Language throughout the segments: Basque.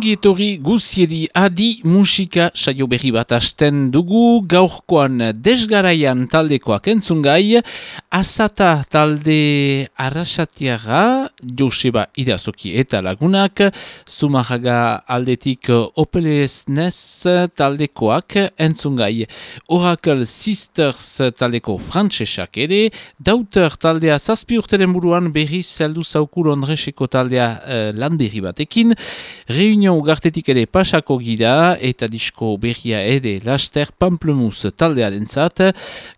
Ongi etorri guzieri adi musika saio berri bat asten dugu. Gaurkoan desgaraian taldekoak entzungai azata talde arrasatiaga Joseba Irazoki eta lagunak Zumarraga aldetik Opelesnez taldekoak entzungai Oracle Sisters taldeko frantsesak ere Dauter taldea zazpi urteren buruan berri zeldu zaukur ondreseko taldea uh, lan berri batekin. Reunion ugartetik ere pasako gira eta disko berria ere laster Pamplemous taldearen zat.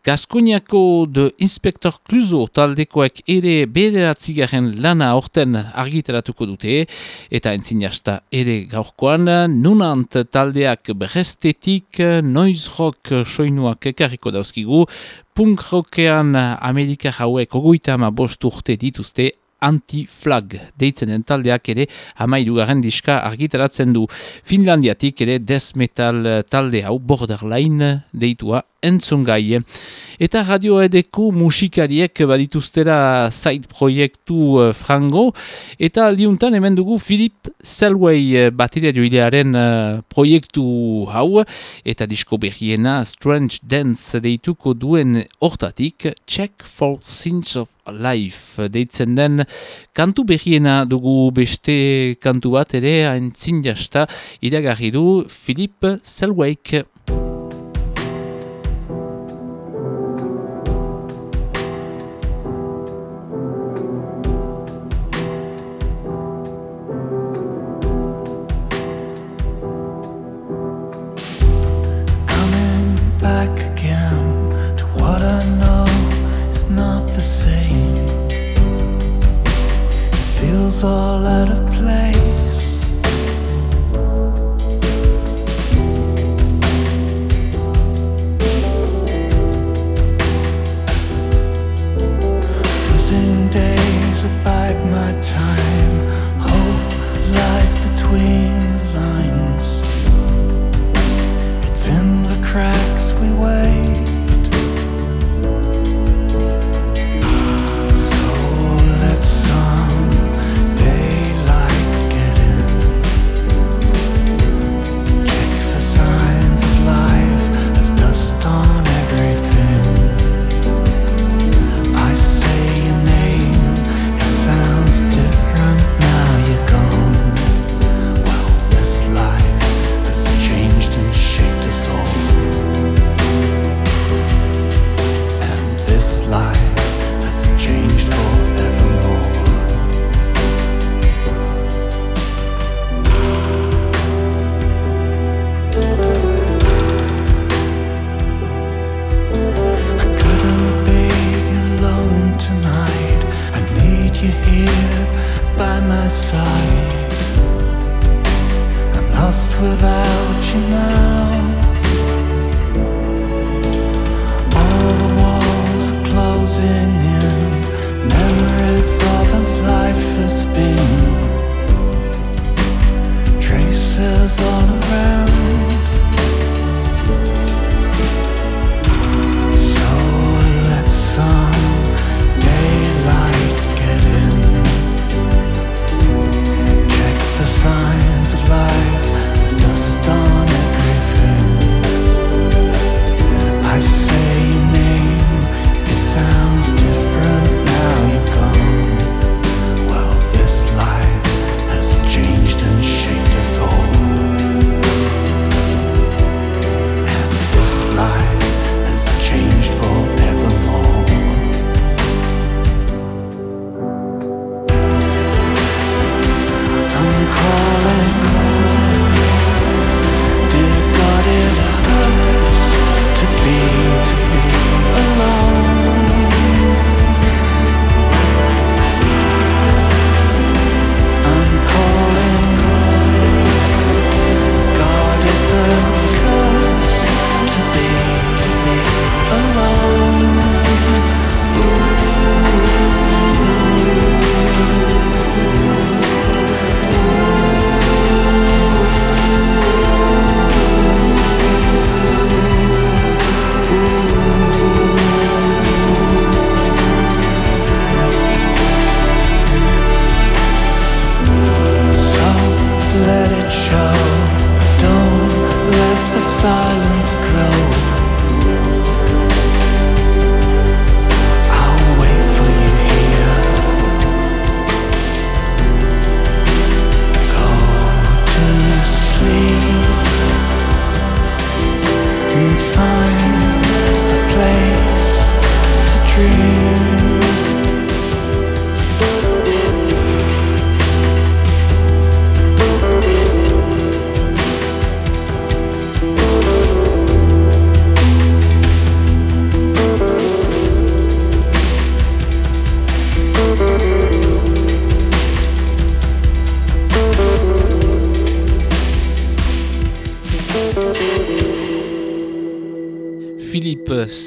Gaskoniako de Inspektor Kluzo taldekoek ere bederatzigaren lana orten argitaratuko dute eta entzinasta ere gaurkoan. Nunant taldeak brestetik noise rock soinuak ekarriko dauzkigu. Punk rockean Amerika hauek ogoita ama bost urte dituzte anti-flag. Deitzen den taldeak ere garen diska argitaratzen du. Finlandiatik ere death metal talde hau borderline deitua entzungai. Eta radio edeko musikariek badituztera side proiektu uh, frango, eta aldiuntan hemen dugu Philip Selway uh, bateria joilearen uh, proiektu hau, eta disko berriena Strange Dance deituko duen hortatik, Check for Sins of Life deitzen den kantu berriena dugu beste kantu bat ere hain zindasta iragarri du Philip Selwayk.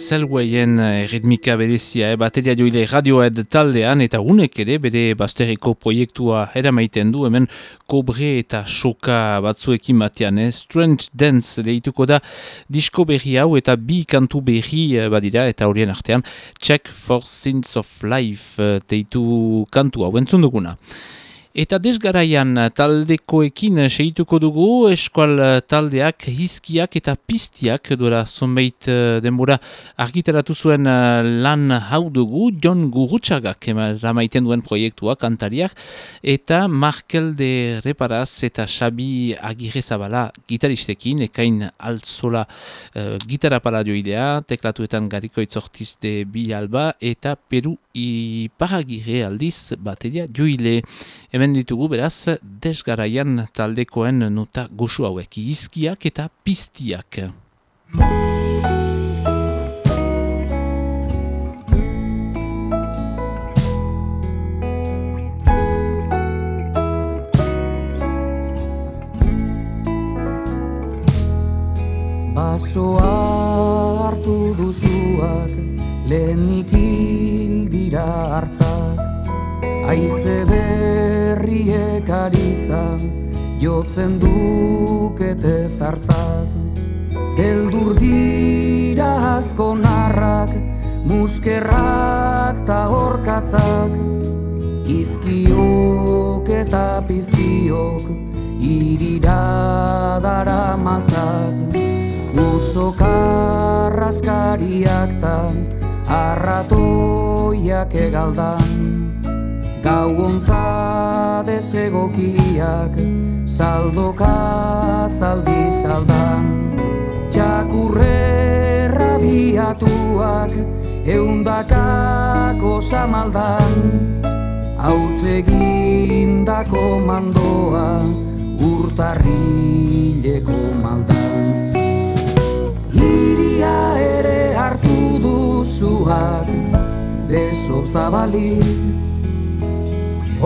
Selwayen erritmika berezia, eh, bateria joile radioed taldean, eta unek ere bere basteriko proiektua eramaiten du, hemen kobre eta soka batzuekin batean, eh? Strange Dance deituko da disko berri hau eta bi kantu berri eh, badira, eta horien artean Check for Sins of Life eh, deitu kantu hau entzun duguna. Eta desgaraian taldekoekin segituko dugu, eskual taldeak hizkiak eta piztiak duela zonbait eh, denbora argitaratu zuen eh, lan hau dugu, John Gurutxagak ramaiten duen proiektua kantariak, eta Markel de Reparaz eta Xabi Agirre Zabala gitaristekin, ekain altzola uh, gitarra paradioidea, teklatuetan gariko itzortiz de Bilalba, eta Peru iparagire aldiz bateria joile. Hemen ditugu beraz desgaraian taldekoen nota goxu hauek izkiak eta piztiak. Basoa hartu duzuak lehenik dira hartzak Aize berriek aritza jotzen dukete zartzat. Beldur dira asko narrak, muskerrak ta horkatzak. Izkiok eta piztiok irira dara matzat Uso karraskariak tan arratoiak egaldan Gau ontza desegokiak saldoka zaldi saldan. Txakurre rabiatuak eundakako samaldan. Hautzegin dako mandoa urtarrileko maldan. Iria ere hartu duzuak beso zabalik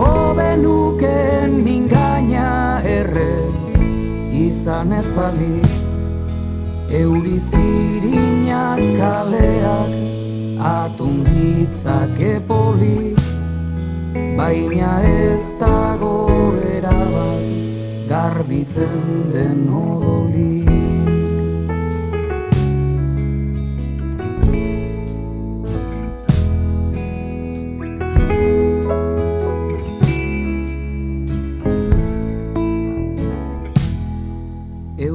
Obenuken mingaina erre izan ez balik. Eurizirinak kaleak atunditzak epolik Baina ez dago erabat garbitzen den odolik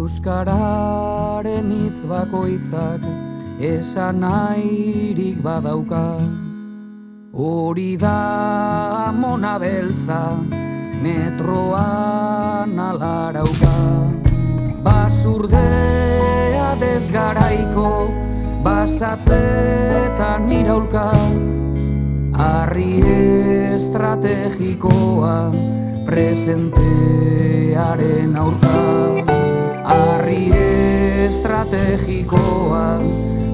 Euskararen hitz bakoitzak esan nahirik badauka. Hori da mona beltza metroan alarauka. Basurdea desgaraiko basatzetan iraulka Arri estrategikoa presentearen aurka Arri estrategikoa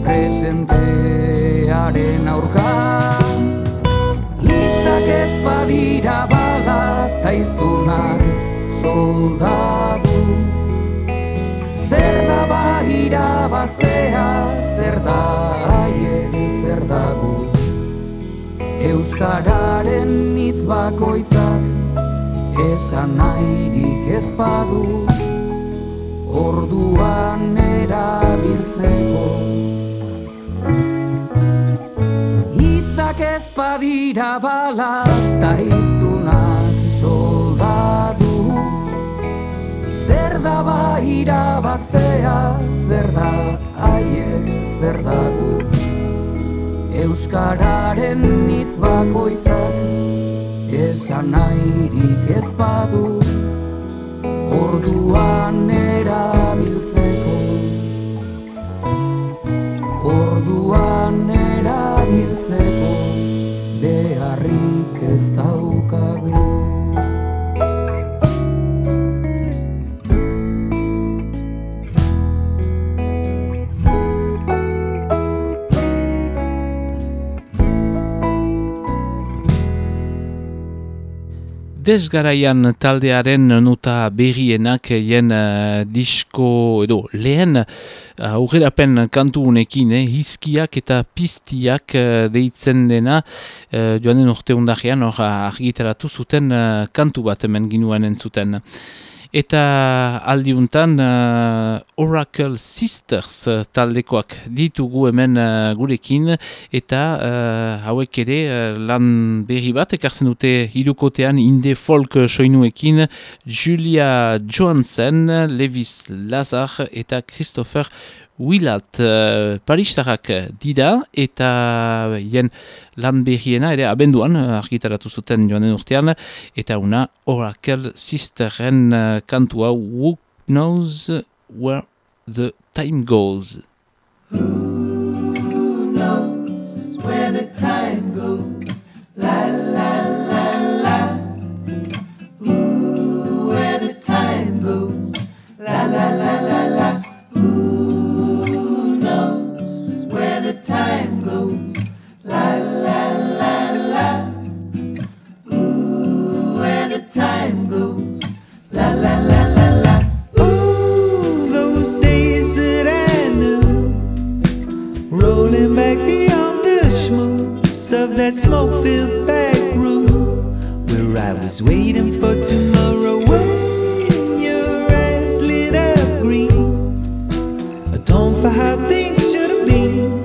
presentearen aurka. Itzak ez badira bala taiztunak soldadu. Zer da bahira baztea, zer da aien zer dago Euskararen hitz bakoitzak esan nahirik ez badu orduan erabiltzeko. Itzak ez badira bala ta iztunak soldadu. Zer da baira baztea, zer da aiek zer dago Euskararen hitz bakoitzak esan nahirik ez badu. Orduan Desgaraian taldearen nuta berrienak jen uh, disko edo lehen uh, aurrerapen kantu unekin, eh, hizkiak eta piztiak uh, deitzen dena uh, joan den urte undarean hor argitaratu zuten uh, kantu bat hemen ginuen entzuten. Eta aldiuntan uh, Oracle Sisters uh, taldekoak ditugu hemen uh, gurekin. Eta uh, hauek ere uh, lan berri bat ekartzen dute hirukotean inde folk soinuekin. Julia Johansen, Levis Lazar eta Christopher Wilat uh, Paristarrak dida eta jen lan behiena ere abenduan uh, argitaratu zuten joan den urtean eta una Oracle Sisteren uh, kantua Who Knows Where the Time Goes of that smoke filled back room where I was waiting for tomorrow when your eyes lit up green. A tone for how things should have been.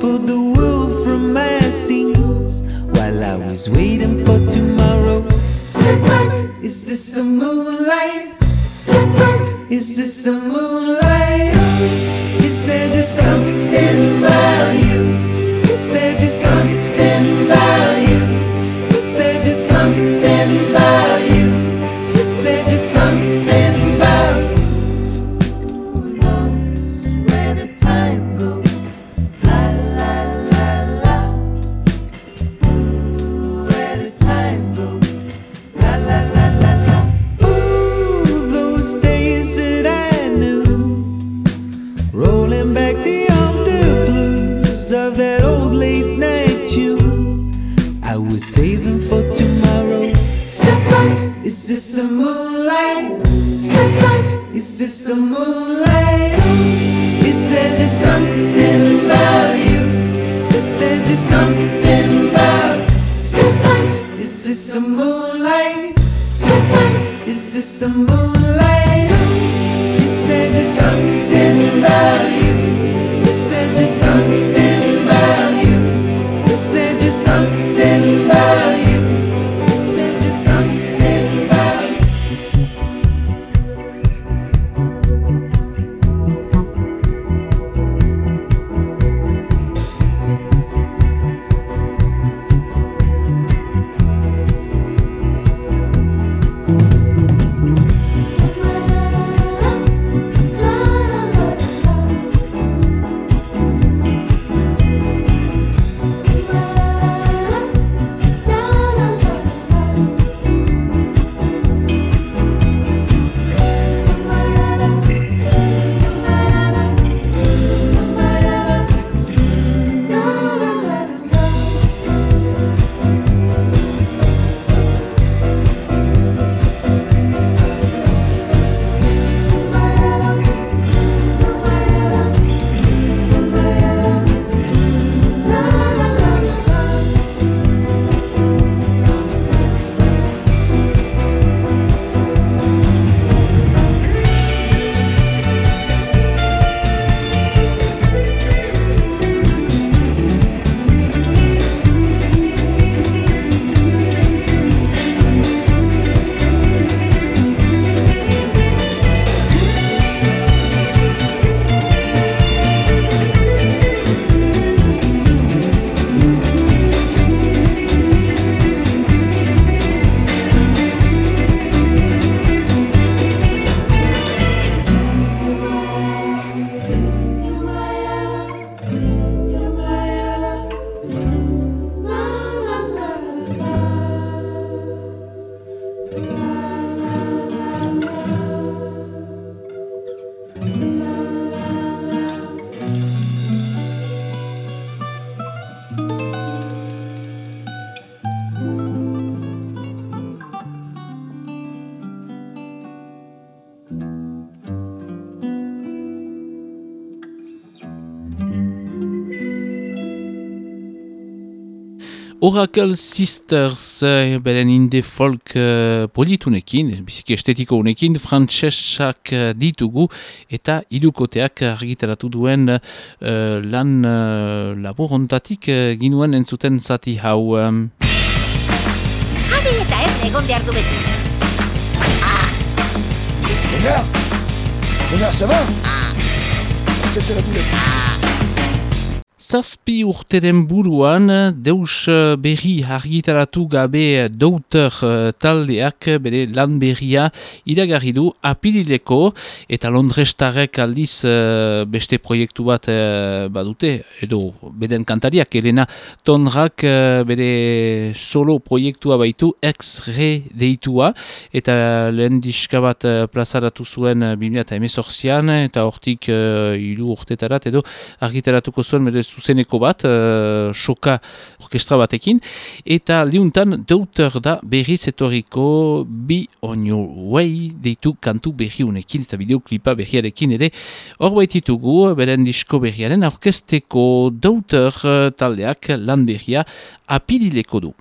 Pulled the wool from my seams while I was waiting for tomorrow. Step back, is this a moonlight? Step back, is this a moonlight? Is there just something about you? Is there just something about you? Is there just something Oracle Sisters eh, beren inde folk eh, politunekin, biziki estetiko unekin, frantsesak eh, ditugu eta irukoteak argitaratu duen eh, lan eh, labur ontatik eh, ginuen entzuten zati hau. Adi eta ez egon behar du beti. Ménard Ménard, ça va Ça, c'est la boulette. Zazpi urteren buruan, deus eh, berri argitaratu gabe douter eh, taldeak bere lan berria iragarri du apirileko eta Londrestarek aldiz eh, beste proiektu bat eh, badute, edo beden kantariak, Elena Tonrak eh, bere solo proiektua baitu ex-re deitua eta lehen diska bat eh, plazaratu zuen eh, 2018an eta hortik uh, iru urtetarat edo argitaratuko zuen bere zuzeneko bat, uh, soka orkestra batekin, eta liuntan deuter da berriz etorriko Be On Your Way deitu kantu berri unekin eta bideoklipa berriarekin ere hor baititugu beren disko berriaren orkesteko deuter uh, taldeak lan berria apidileko du.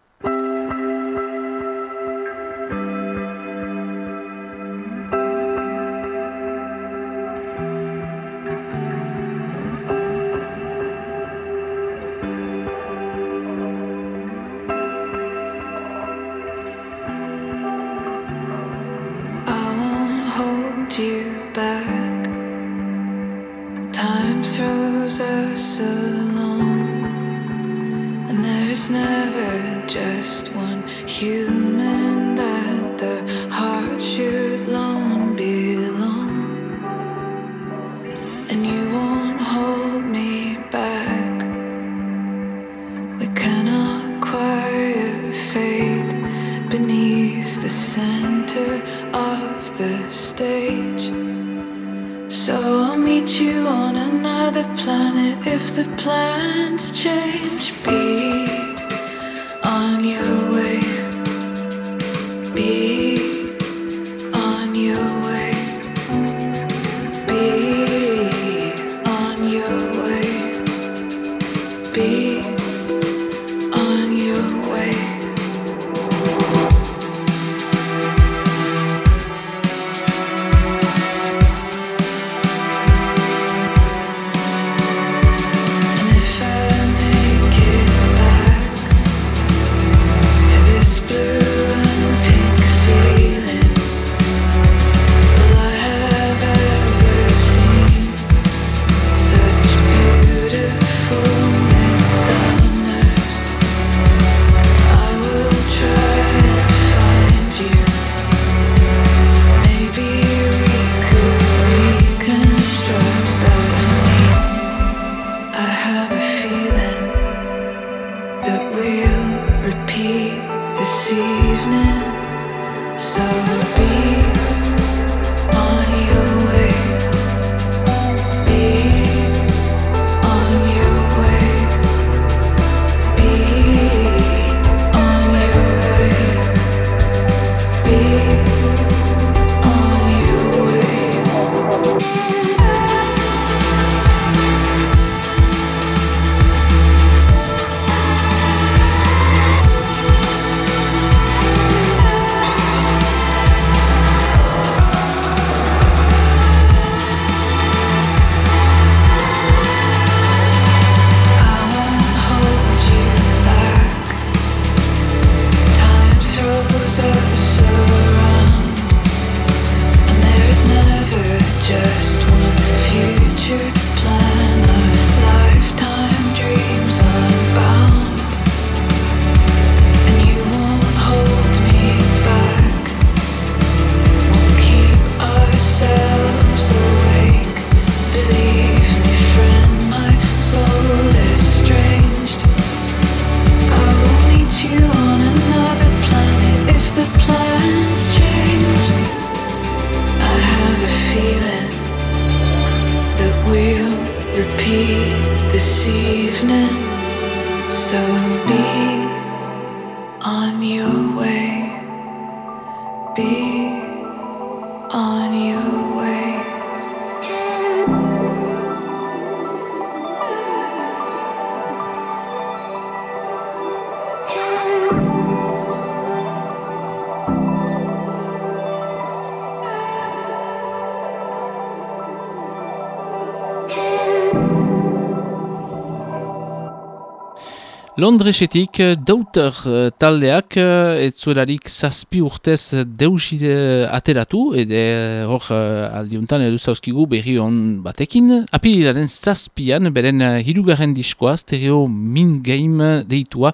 Londresetik eh, dauter eh, taldeak ez zuelarik zazpi urtez deuside ateratu, ede hor aldiuntan edu zauzkigu berri hon batekin. Apililaren zazpian, beren hirugarren diskoa, stereo min game deitua,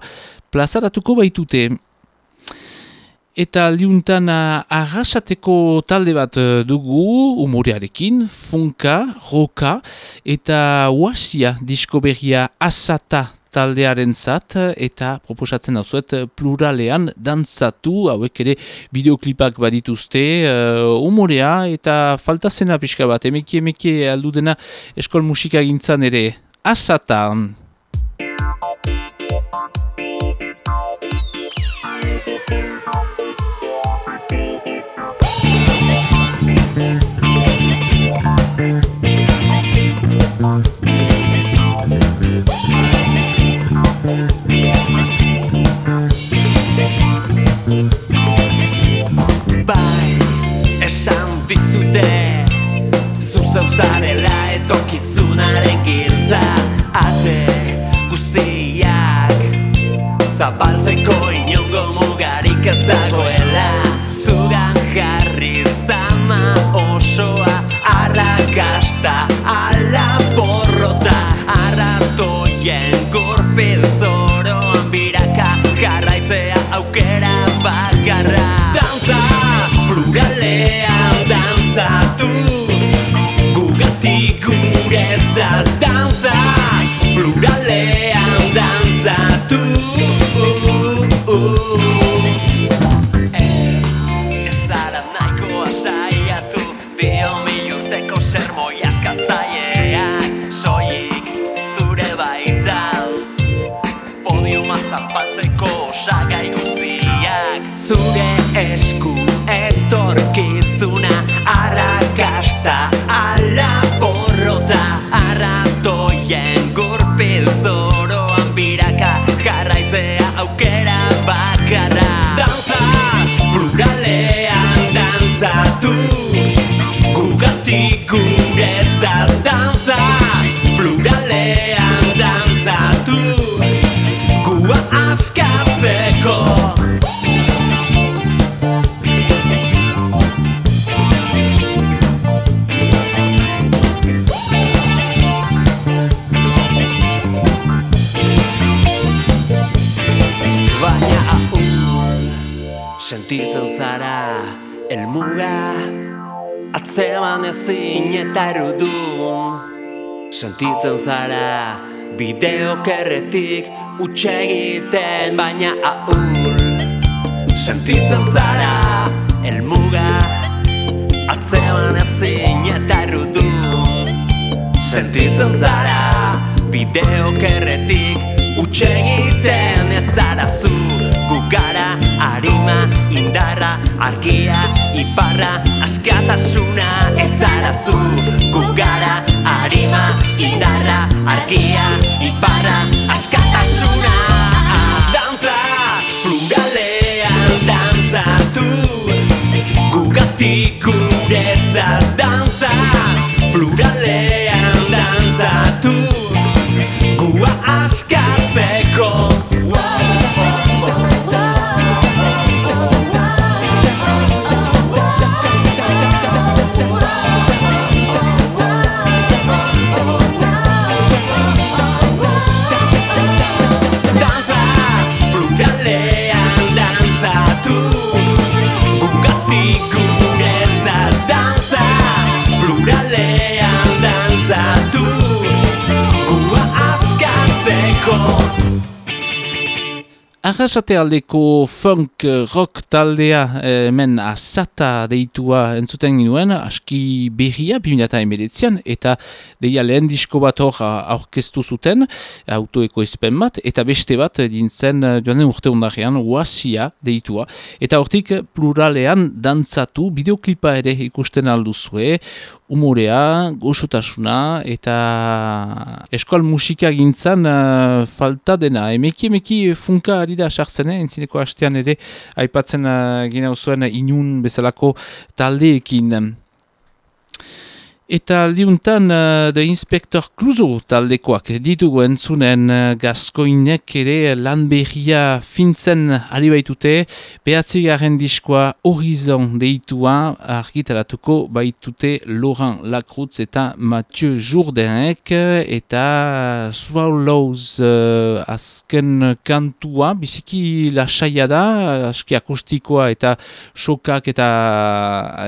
plazaratuko baitute. Eta liuntan arrasateko talde bat dugu, umorearekin, funka, roka, eta huasia disko berria asata taldearen zat eta proposatzen dauzuet pluralean dantzatu, hauek ere bideoklipak badituzte, uh, umorea eta falta zena pixka bat, emeki emeki aldudena eskol musika gintzan ere asatan. Sentitzen zara Bideok erretik Utsegiten baina ahul Sentitzen zara Elmuga Atzeman ezin eta erudun Sentitzen zara Bideok erretik Utsegiten ez zara zu Gu gara harima, indarra, argia, iparra, askatasuna Ez zara zu Gu gara harima, indarra, argia, iparra, askatasuna. Dantza, pluralean dantzatu Gugatik guretzat Arrasate aldeko funk rock taldea eh, hemen asata deitua entzuten ginuen, aski berria, 2008an, eta deia lehen disko bat hor aurkeztu zuten, autoeko ezpen bat, eta beste bat dintzen eh, joan den urte ondarean, wasia deitua, eta hortik pluralean dantzatu, bideoklipa ere ikusten alduzue, umorea, goxotasuna, eta eskual musika gintzan uh, falta dena, emeki emeki funka ari da sartzen, eh? entzineko hastean ere aipatzen uh, gina zuen inun bezalako taldeekin. Eta aldiuntan uh, The Inspector Clouseau taldekoak ditugu entzunen uh, gaskoinek ere lan berria fintzen ari baitute, behatzi garen diskoa Horizon deitua argitaratuko baitute Laurent Lacruz eta Mathieu Jourdainek. Eta Swallows uh, azken kantua, biziki lasaia da, aski akustikoa eta sokak eta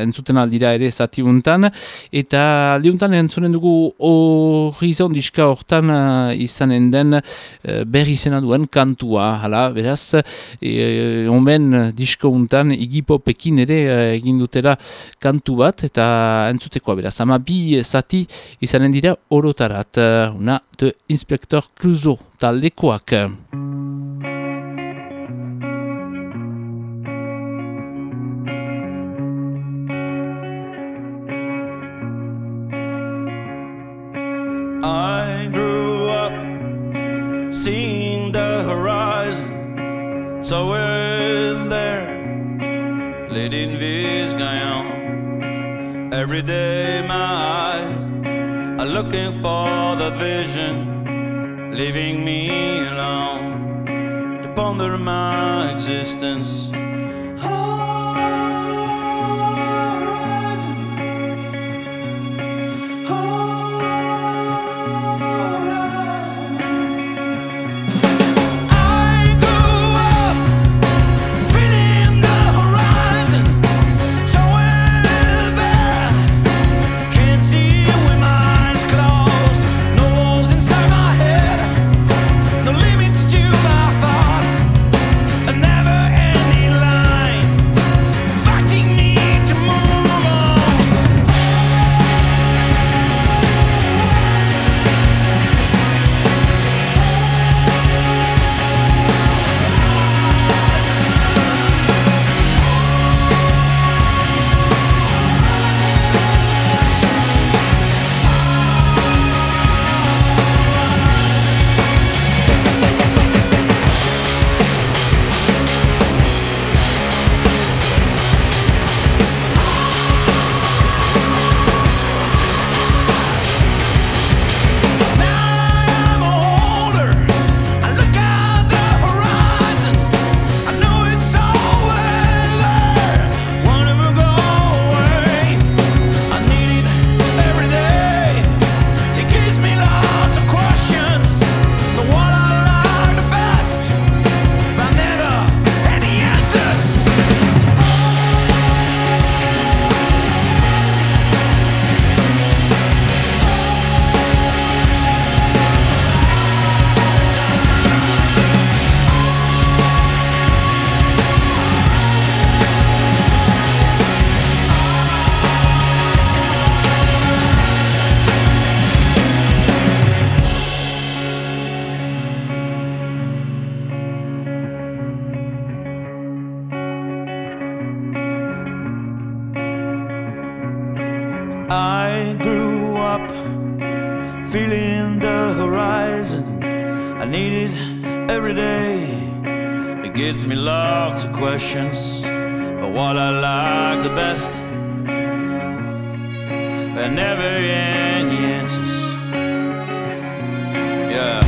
entzuten aldira ere zatiuntan, eta aldiuntan entzunen dugu horizon diska hortan uh, izanen den uh, berri izena duen kantua, hala, beraz, e, omen disko untan igipopekin ere uh, egin dutela kantu bat, eta entzutekoa beraz, ama bi zati izanen dira orotarat, uh, una de Inspector Clouseau taldekoak. I grew up seeing the horizon, so we're there, leading this guy on. Every day, my eyes are looking for the vision, leaving me alone to ponder my existence. Horizon. But what I like the best, there never any answers. Yeah.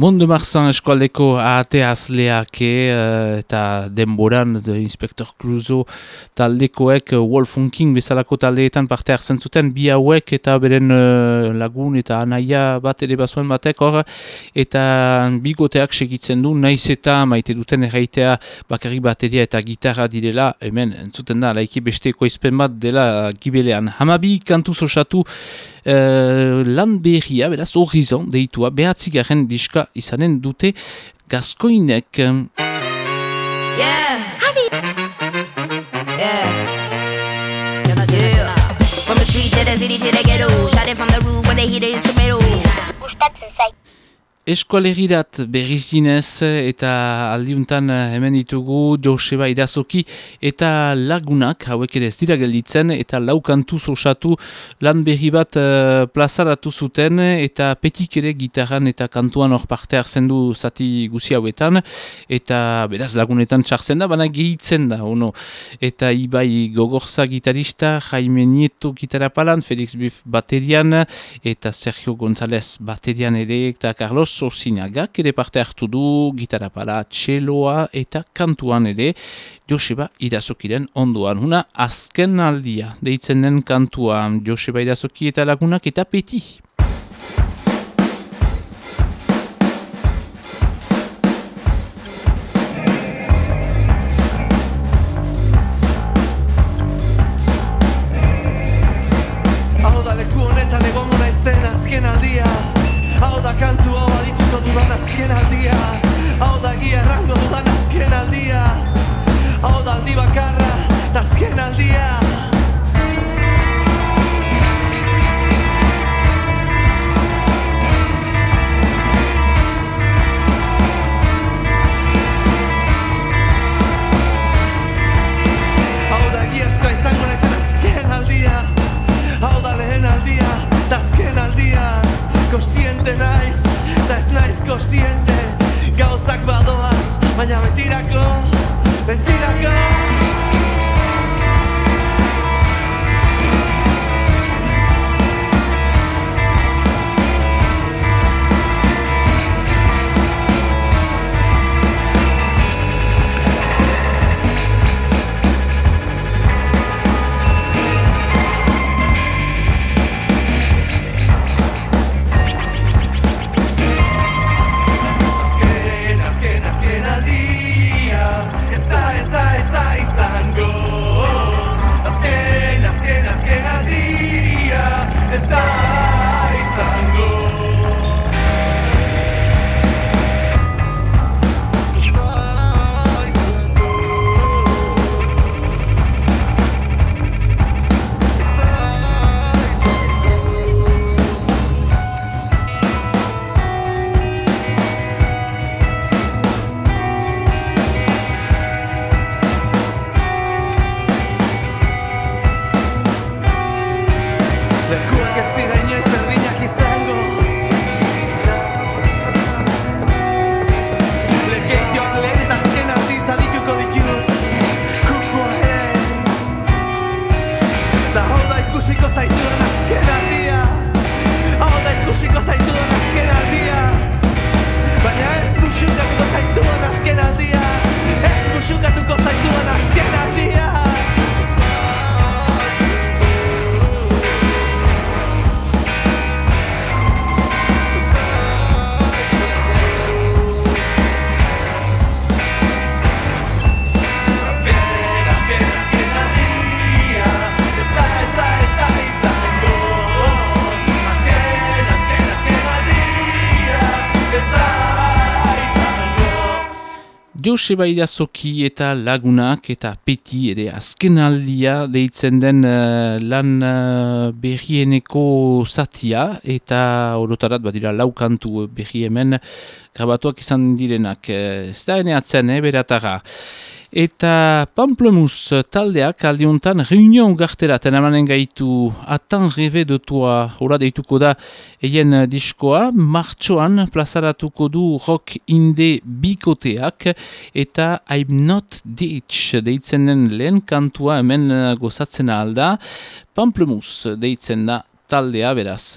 Monde Marzan eskualdeko ateazleak eh, eta denboran de Inspector Clouseau taldekoek eh, Wolfunking bezalako taldeetan parte hartzen zuten. Bi hauek eta beren eh, lagun eta anaia bat ere bazuen batek hor. Eta bigoteak segitzen du naiz eta maite duten erraitea bakarrik bateria eta gitarra direla. Hemen entzuten da laiki besteko izpen bat dela gibelean. Hamabi kantu osatu uh, lan berria, beraz, horizon deitua, behatzigaren diska izanen dute gaskoinek. Yeah. Yeah. Yeah. From the street to the city to the ghetto. Shot it from the roof when they hit the instrumental. Eskualerirat berriz dinez eta aldiuntan hemen ditugu Joseba Irazoki eta lagunak hauek ere ez dira gelditzen eta laukantu osatu lan berri bat uh, plazaratu zuten eta petik ere gitarran eta kantuan hor parte hartzen du zati guzi hauetan eta beraz lagunetan txartzen da, baina gehitzen da, ono. Eta Ibai Gogorza gitarista, Jaime Nieto gitarapalan, Felix Biff baterian eta Sergio González baterian ere eta Carlos Zorzinagak ere parte hartu du gitarapala, txeloa eta kantuan ere Joseba Irazokiren ondoan. Huna azken aldia deitzen den kantuan Joseba Irazoki eta lagunak eta peti. Joseba Irazoki eta lagunak eta peti ere azken aldia deitzen den eh, lan uh, berrieneko zatia eta orotarat badira laukantu berri hemen grabatuak izan direnak. Eh, Ez da eneatzen, eh, beratara. Eta Pamplemous taldeak aldiuntan reunion garteraten emanen gaitu atan reve de toa ora deituko da eien diskoa. Martxoan plazaratuko du rock inde bikoteak eta I'm not ditch deitzen den lehen kantua hemen gozatzen alda Pamplemous deitzen da taldea beraz.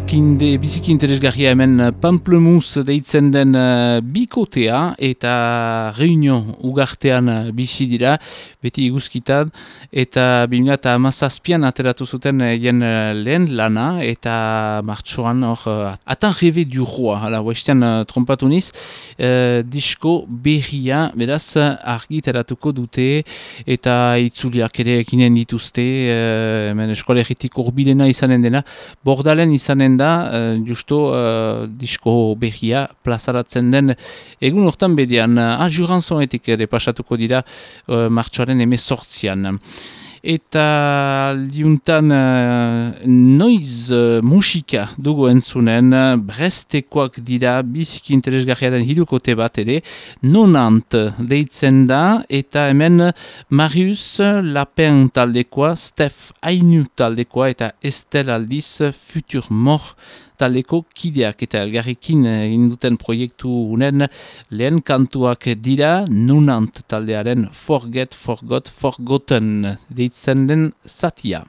rock inde biziki interesgarria hemen uh, Pamplemousse deitzen den uh, bikotea eta reunion ugartean uh, bizi dira, beti iguzkitan, eta bimila eta amazazpian ateratu zuten jen uh, lehen lana, eta martxoan hor, uh, atan reve du roa, hala, westean uh, trompatu niz, uh, disko berria, beraz, argitaratuko dute, eta itzuliak ere ekinen dituzte, uh, hemen eskolegitik urbilena izanen dena, bordalen izanen da, uh, justo uh, disko berria plazaratzen den egun hortan bedian, uh, ajuranzonetik ere pasatuko dira uh, martxoaren emezortzian. Eta liuntan uh, noiz uh, musika dugu entzunen, uh, brestekoak dira biziki interesgarria den hirukote bat ere, nonant deitzen da, eta hemen Marius Lapen taldekoa, Steph Ainu taldekoa, eta Estel Aldiz Futur Mor taldeko kideak eta elgarrekin egin duten proiektu unen lehen kantuak dira nunant taldearen Forget, Forgot, Forgotten deitzen den zatia.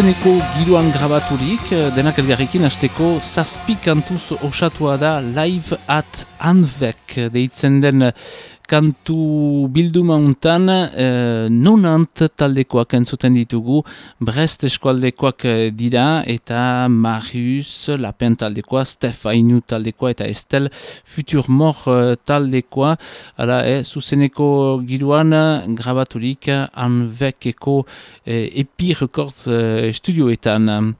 Zuzeneko giroan grabaturik, denak elgarrekin hasteko zazpi kantuz osatua da Live at Anvek deitzen den kantu bilduma untan eh, nonant taldekoak entzuten ditugu Brest eskualdekoak eh, dira eta Marius Lapen taldekoa, Steph Ainu taldekoa eta Estel Futur Mor eh, taldekoa ala eh, zuzeneko giroan grabaturik Anvekeko eh, Epi Records eh, studioetan.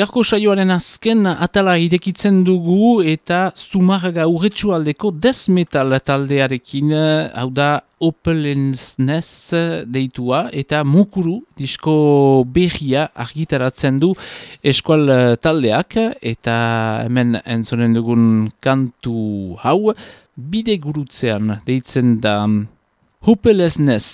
Garko saioaren azken atala irekitzen dugu eta Zumarga urretsu aldeko Death Metal taldearekin, hau da Opelensnez deitua eta Mukuru disko berria argitaratzen du eskual taldeak eta hemen entzonen dugun kantu hau bide gurutzean deitzen da Opelensnez.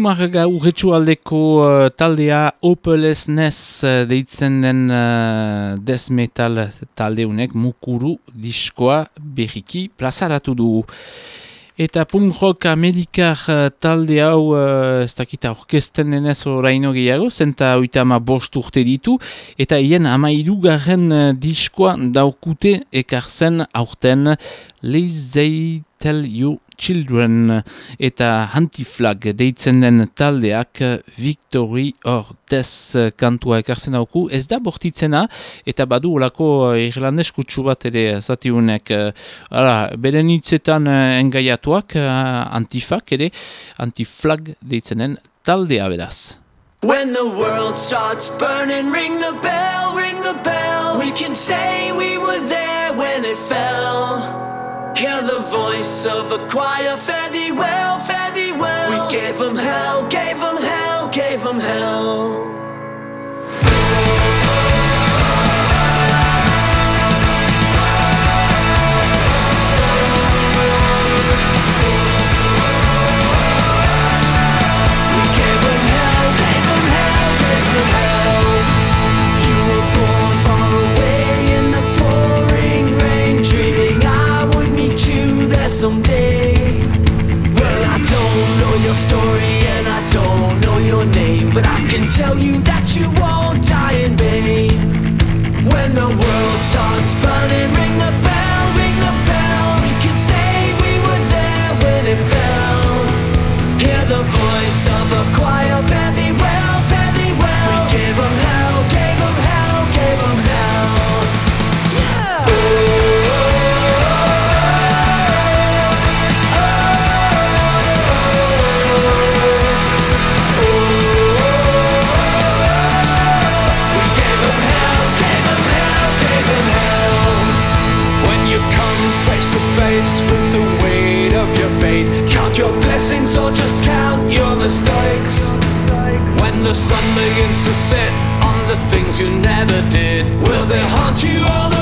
Zumarga urretxu aldeko uh, taldea Opelez uh, deitzen den uh, death metal taldeunek mukuru diskoa berriki plazaratu du. Eta punk rock amerikar uh, talde hau, uh, ez dakita orkesten denez oraino gehiago, zenta oita ama bost urte ditu, eta hien ama irugarren uh, diskoa daukute ekartzen aurten They Tell You Children eta Antiflag deitzen den taldeak Victory or Death kantua ekartzen dauku. Ez da bortitzena eta badu olako irlandes kutsu bat ere zatiunek. Hala, beren hitzetan engaiatuak Antifak ere Antiflag deitzen den taldea beraz. When the world starts burning, ring the bell, ring the bell. We can say we were there when it fell. Hear the voice of a choir, fare thee well, fare thee well. We gave them hell, gave them hell, gave them hell. But I can tell you that you won't die in vain. When the world starts burning, the sun begins to set on the things you never did, will they haunt you all the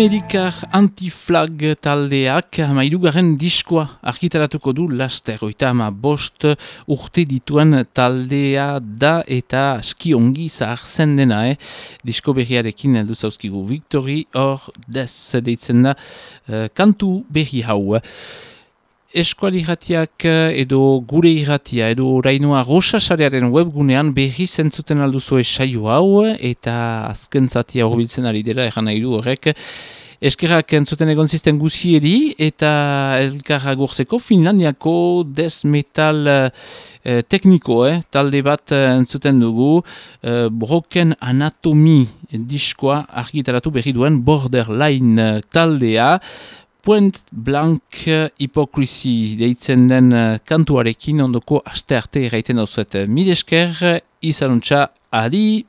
Amerikar antiflag taldeak mairugarren diskoa argitaratuko du laster oita ama bost urte dituen taldea da eta aski ongi zahartzen dena eh? disko berriarekin heldu zauzkigu Victory or Death deitzen da eh, kantu berri hau Eskuali irratiak edo gure irratia edo orainoa rosasarearen webgunean berri zentzuten alduzue saio hau eta azken zatia horbiltzen ari dela egan nahi du horrek Eskerrak entzuten egon zisten guzieri eta elkarra gorzeko Finlandiako death metal eh, tekniko, eh, talde bat eh, entzuten dugu, eh, Broken Anatomy diskoa argitaratu berri duen Borderline taldea. Point Blank Hypocrisy deitzen den eh, kantuarekin ondoko aste arte erraiten dauzuet. Midesker, izanuntza, adi!